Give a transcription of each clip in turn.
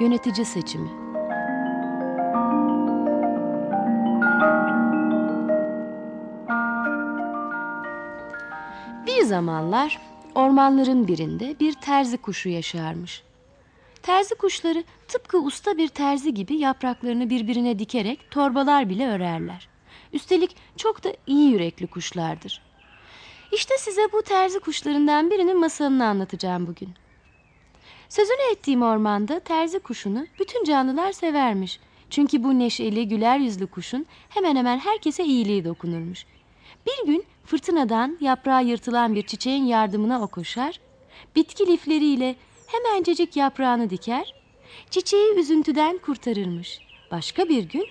Yönetici seçimi. Bir zamanlar ormanların birinde bir terzi kuşu yaşarmış. Terzi kuşları tıpkı usta bir terzi gibi yapraklarını birbirine dikerek torbalar bile örerler. Üstelik çok da iyi yürekli kuşlardır. İşte size bu terzi kuşlarından birinin masalını anlatacağım bugün. Sözünü ettiğim ormanda terzi kuşunu bütün canlılar severmiş. Çünkü bu neşeli, güler yüzlü kuşun hemen hemen herkese iyiliği dokunurmuş. Bir gün fırtınadan yaprağı yırtılan bir çiçeğin yardımına o koşar, bitki lifleriyle hemencecik yaprağını diker, çiçeği üzüntüden kurtarırmış. Başka bir gün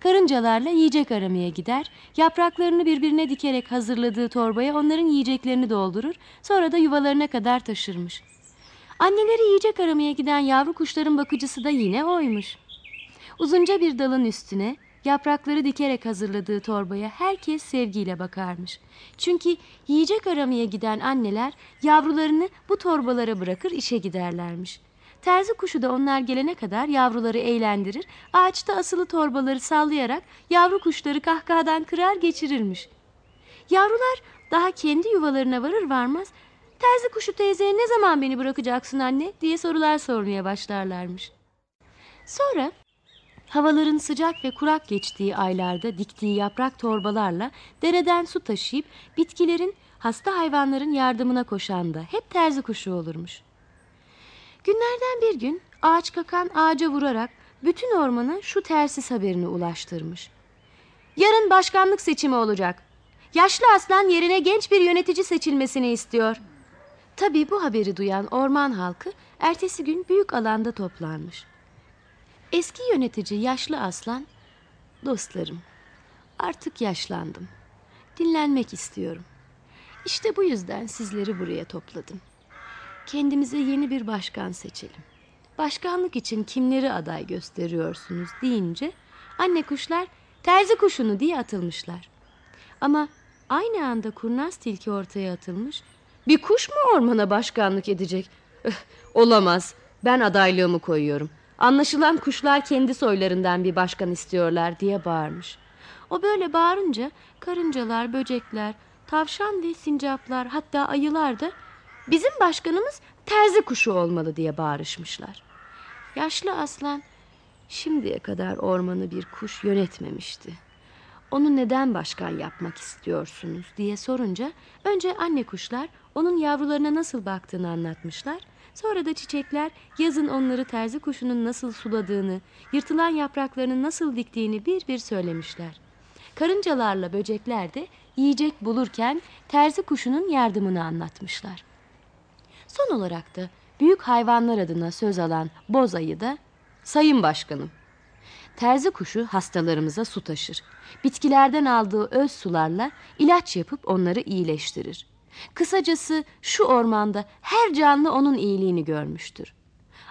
karıncalarla yiyecek aramaya gider, yapraklarını birbirine dikerek hazırladığı torbaya onların yiyeceklerini doldurur, sonra da yuvalarına kadar taşırmış. Anneleri yiyecek aramaya giden yavru kuşların bakıcısı da yine oymuş. Uzunca bir dalın üstüne yaprakları dikerek hazırladığı torbaya herkes sevgiyle bakarmış. Çünkü yiyecek aramaya giden anneler yavrularını bu torbalara bırakır işe giderlermiş. Terzi kuşu da onlar gelene kadar yavruları eğlendirir, ağaçta asılı torbaları sallayarak yavru kuşları kahkahadan kırar geçirirmiş. Yavrular daha kendi yuvalarına varır varmaz Terzi kuşu teyzeye ne zaman beni bırakacaksın anne diye sorular sormaya başlarlarmış. Sonra havaların sıcak ve kurak geçtiği aylarda diktiği yaprak torbalarla dereden su taşıyıp bitkilerin hasta hayvanların yardımına koşan da hep terzi kuşu olurmuş. Günlerden bir gün ağaç kakan ağaca vurarak bütün ormana şu tersiz haberini ulaştırmış. Yarın başkanlık seçimi olacak. Yaşlı aslan yerine genç bir yönetici seçilmesini istiyor. Tabii bu haberi duyan orman halkı ertesi gün büyük alanda toplanmış. Eski yönetici yaşlı aslan, dostlarım artık yaşlandım. Dinlenmek istiyorum. İşte bu yüzden sizleri buraya topladım. Kendimize yeni bir başkan seçelim. Başkanlık için kimleri aday gösteriyorsunuz deyince anne kuşlar terzi kuşunu diye atılmışlar. Ama aynı anda kurnaz tilki ortaya atılmış bir kuş mu ormana başkanlık edecek? Olamaz. Ben adaylığımı koyuyorum. Anlaşılan kuşlar kendi soylarından bir başkan istiyorlar diye bağırmış. O böyle bağırınca karıncalar, böcekler, tavşan ve sincaplar hatta ayılar da bizim başkanımız terzi kuşu olmalı diye bağırışmışlar. Yaşlı aslan şimdiye kadar ormanı bir kuş yönetmemişti. Onu neden başkan yapmak istiyorsunuz diye sorunca önce anne kuşlar onun yavrularına nasıl baktığını anlatmışlar. Sonra da çiçekler yazın onları terzi kuşunun nasıl suladığını, yırtılan yapraklarını nasıl diktiğini bir bir söylemişler. Karıncalarla böcekler de yiyecek bulurken terzi kuşunun yardımını anlatmışlar. Son olarak da büyük hayvanlar adına söz alan boz ayı da Sayın Başkanım Terzi kuşu hastalarımıza su taşır. Bitkilerden aldığı öz sularla ilaç yapıp onları iyileştirir. Kısacası şu ormanda her canlı onun iyiliğini görmüştür.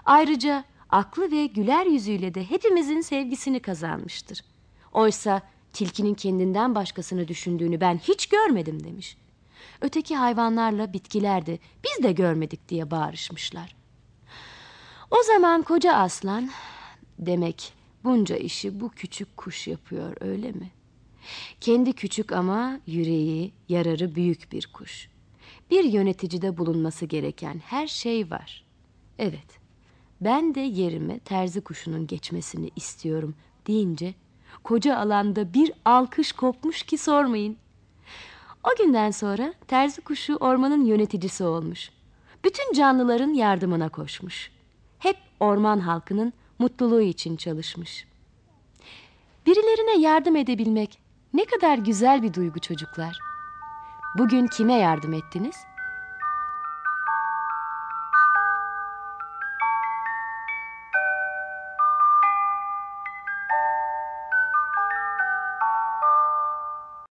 Ayrıca aklı ve güler yüzüyle de hepimizin sevgisini kazanmıştır. Oysa tilkinin kendinden başkasını düşündüğünü ben hiç görmedim demiş. Öteki hayvanlarla bitkiler de biz de görmedik diye bağırışmışlar. O zaman koca aslan demek bunca işi bu küçük kuş yapıyor öyle mi? Kendi küçük ama yüreği, yararı büyük bir kuş. Bir yöneticide bulunması gereken her şey var. Evet, ben de yerime terzi kuşunun geçmesini istiyorum deyince koca alanda bir alkış kopmuş ki sormayın. O günden sonra terzi kuşu ormanın yöneticisi olmuş. Bütün canlıların yardımına koşmuş. Hep orman halkının mutluluğu için çalışmış. Birilerine yardım edebilmek ne kadar güzel bir duygu çocuklar. Bugün kime yardım ettiniz?